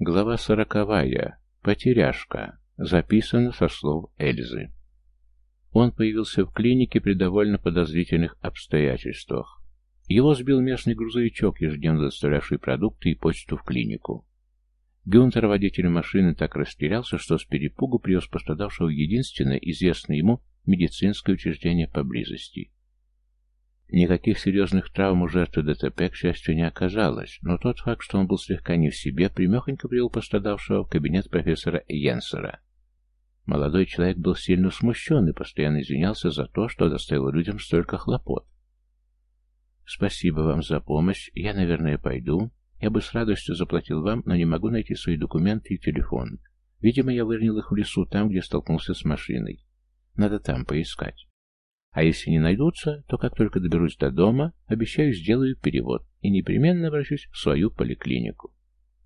Глава сороковая. Потеряшка. Записано со слов Эльзы. Он появился в клинике при довольно подозрительных обстоятельствах. Его сбил местный грузовичок, ежедневно доставлявший продукты и почту в клинику. Гюнтер, водитель машины, так растерялся, что с перепугу привез пострадавшего в единственное известное ему медицинское учреждение поблизости. Никаких серьезных травм у жертвы ДТП, к счастью, не оказалось, но тот факт, что он был слегка не в себе, примехонько привел пострадавшего в кабинет профессора Йенсера. Молодой человек был сильно смущен и постоянно извинялся за то, что доставил людям столько хлопот. «Спасибо вам за помощь. Я, наверное, пойду. Я бы с радостью заплатил вам, но не могу найти свои документы и телефон. Видимо, я выронил их в лесу, там, где столкнулся с машиной. Надо там поискать. А если не найдутся, то как только доберусь до дома, обещаю, сделаю перевод и непременно обращусь в свою поликлинику.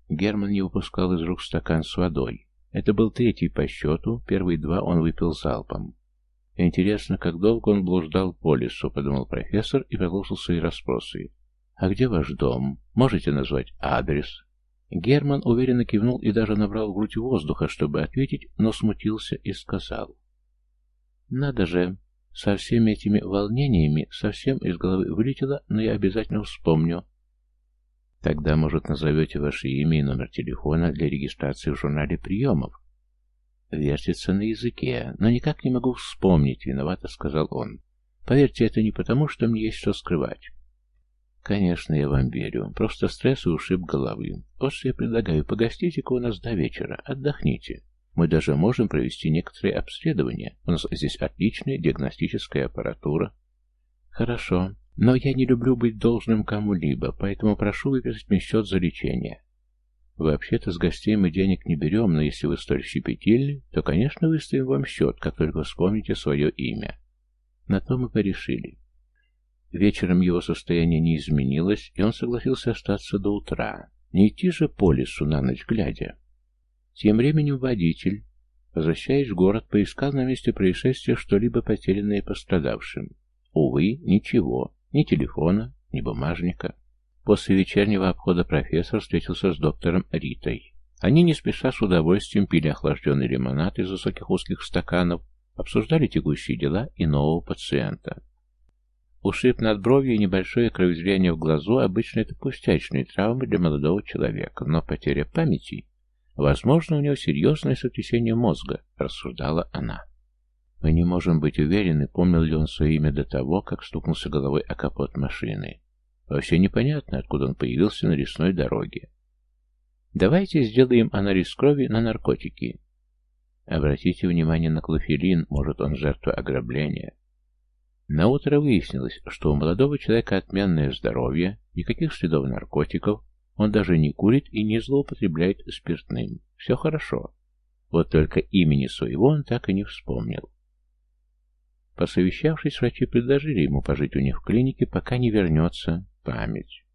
Герман не выпускал из рук стакан с водой. Это был третий по счету, первые два он выпил залпом. Интересно, как долго он блуждал по лесу, подумал профессор и продолжил свои расспросы. «А где ваш дом? Можете назвать адрес?» Герман уверенно кивнул и даже набрал в грудь воздуха, чтобы ответить, но смутился и сказал. «Надо же, со всеми этими волнениями совсем из головы вылетело, но я обязательно вспомню. Тогда, может, назовете ваше имя и номер телефона для регистрации в журнале приемов? Вертится на языке, но никак не могу вспомнить, виновато сказал он. Поверьте, это не потому, что мне есть что скрывать. Конечно, я вам верю. Просто стресс и ушиб головы. Вот что я предлагаю, погостите-ка у нас до вечера, отдохните. Мы даже можем провести некоторые обследования. У нас здесь отличная диагностическая аппаратура. Хорошо. Но я не люблю быть должным кому-либо, поэтому прошу выписать мне счет за лечение. Вообще-то с гостей мы денег не берем, но если вы столь щепетильны, то, конечно, выставим вам счет, как только вспомните свое имя. На то мы порешили. Вечером его состояние не изменилось, и он согласился остаться до утра. Не идти же по лесу на ночь глядя. Тем временем водитель, возвращаясь в город, поискал на месте происшествия что-либо потерянное пострадавшим. Увы, ничего, ни телефона, ни бумажника. После вечернего обхода профессор встретился с доктором Ритой. Они не спеша с удовольствием пили охлажденный лимонад из высоких узких стаканов, обсуждали текущие дела и нового пациента. Ушиб над бровью и небольшое кровоизлияние в глазу обычно это пустячные травмы для молодого человека, но потеря памяти Возможно, у него серьезное сотрясение мозга, рассуждала она. Мы не можем быть уверены, помнил ли он свое имя до того, как стукнулся головой о капот машины. Вообще непонятно, откуда он появился на лесной дороге. Давайте сделаем анализ крови на наркотики. Обратите внимание на клофелин, может он жертва ограбления. На утро выяснилось, что у молодого человека отменное здоровье, никаких следов наркотиков, он даже не курит и не злоупотребляет спиртным. Все хорошо. Вот только имени своего он так и не вспомнил. Посовещавшись, врачи предложили ему пожить у них в клинике, пока не вернется память.